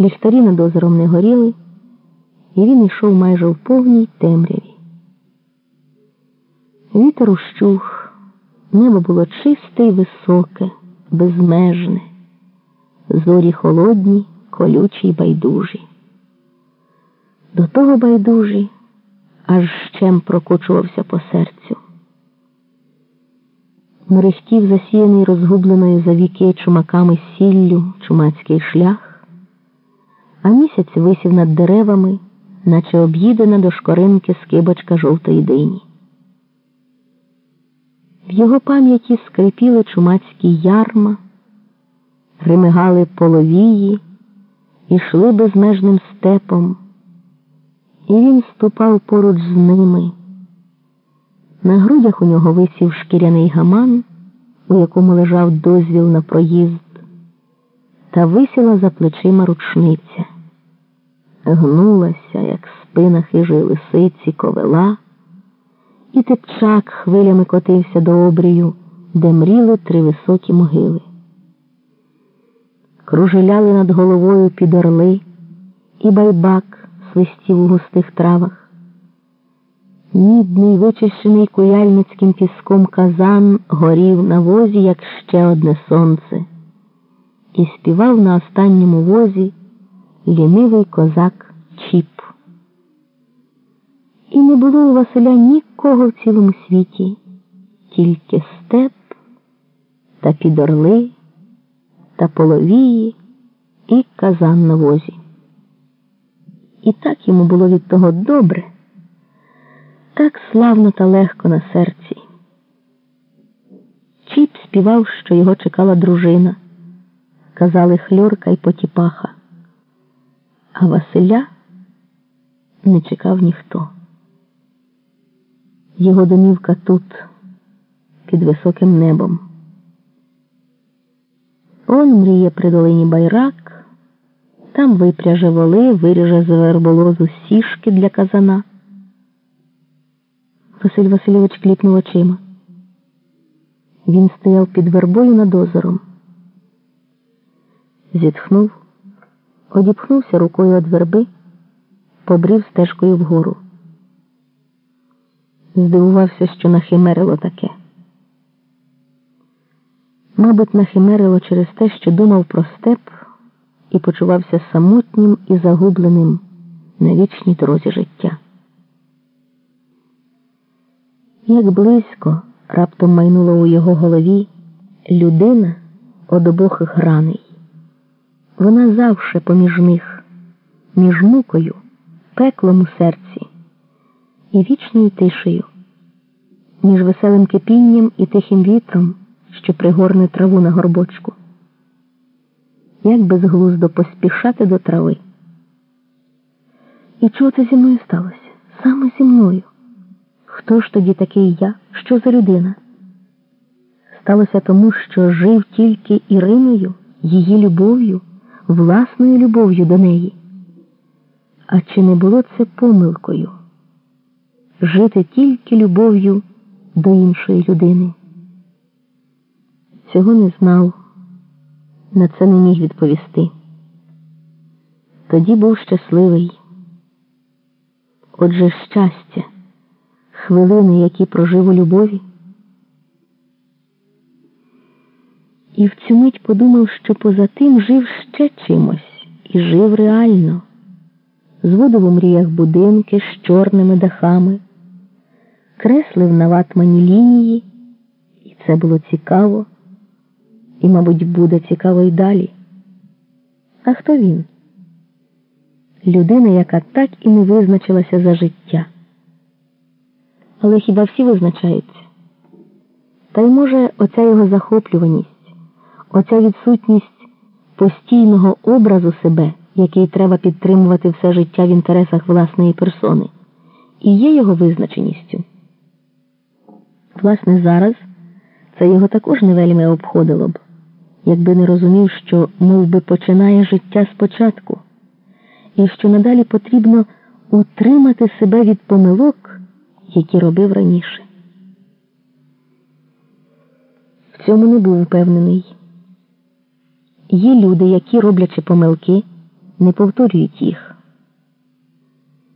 Ліхтарі над озером не горіли, і він йшов майже в повній темряві. Вітер ущух, небо було чисте й високе, безмежне, зорі холодні, колючі й байдужі. До того байдужі аж щем прокочувався по серцю. Мерехтів засіяний розгубленою за віки чумаками сіллю чумацький шлях, а місяць висів над деревами, наче об'їдена до шкоринки скибочка жовтої дині. В його пам'яті скрипіли чумацькі ярма, римигали половії, ішли безмежним степом, і він ступав поруч з ними. На грудях у нього висів шкіряний гаман, у якому лежав дозвіл на проїзд, та висіла за плечима рушниця, гнулася, як спина хижої лисиці, ковела, і тепчак хвилями котився до обрію, де мріли три високі могили. Кружеляли над головою під орли, і байбак свистів у густих травах. Мідний, вичищений куяльницьким піском казан горів на возі, як ще одне сонце, і співав на останньому возі лінивий козак Чіп. І не було у Василя нікого в цілому світі, тільки степ та підорли та половії і казан на возі. І так йому було від того добре так славно та легко на серці. Чіп співав, що його чекала дружина, казали Хльорка й Потіпаха, а Василя не чекав ніхто. Його домівка тут, під високим небом. Он мріє при долині байрак, там випряже воли, виріже з верболозу сішки для казана. Василь Васильович кліпнув очима. Він стояв під вербою над озером. Зітхнув, одіпхнувся рукою від верби, побрів стежкою вгору. Здивувався, що нахимерило таке. Мабуть, нахимерило через те, що думав про степ і почувався самотнім і загубленим на вічній дорозі життя. Як близько раптом майнула у його голові людина од обох граней. Вона завше поміж них, між мукою, пеклом у серці і вічною тишею, між веселим кипінням і тихим вітром, що пригорне траву на горбочку. Як безглуздо поспішати до трави. І чого це зі мною сталося? Саме зі мною. Хто ж тоді такий я? Що за людина? Сталося тому, що жив тільки Іриною, її любов'ю, власною любов'ю до неї. А чи не було це помилкою? Жити тільки любов'ю до іншої людини? Цього не знав, на це не міг відповісти. Тоді був щасливий. Отже, щастя хвилини, які прожив у любові. І в цю мить подумав, що поза тим жив ще чимось і жив реально, зводив у мріях будинки з чорними дахами, креслив на ватмані лінії, і це було цікаво, і, мабуть, буде цікаво й далі. А хто він? Людина, яка так і не визначилася за життя. Але хіба всі визначаються? Та й може оця його захоплюваність, оця відсутність постійного образу себе, який треба підтримувати все життя в інтересах власної персони, і є його визначеністю. Власне, зараз це його також не вельми обходило б, якби не розумів, що мов би, починає життя спочатку, і що надалі потрібно утримати себе від помилок які робив раніше. В цьому не був впевнений. Є люди, які, роблячи помилки, не повторюють їх.